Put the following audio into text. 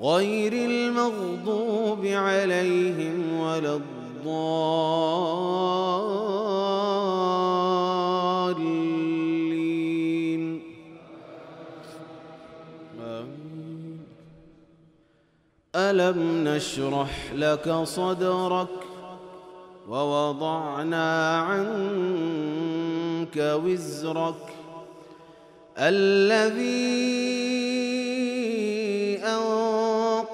غير المغضوب عليهم ولا الضالين. ألم نشرح لك صدرك ووضعنا عنك وزرك الذي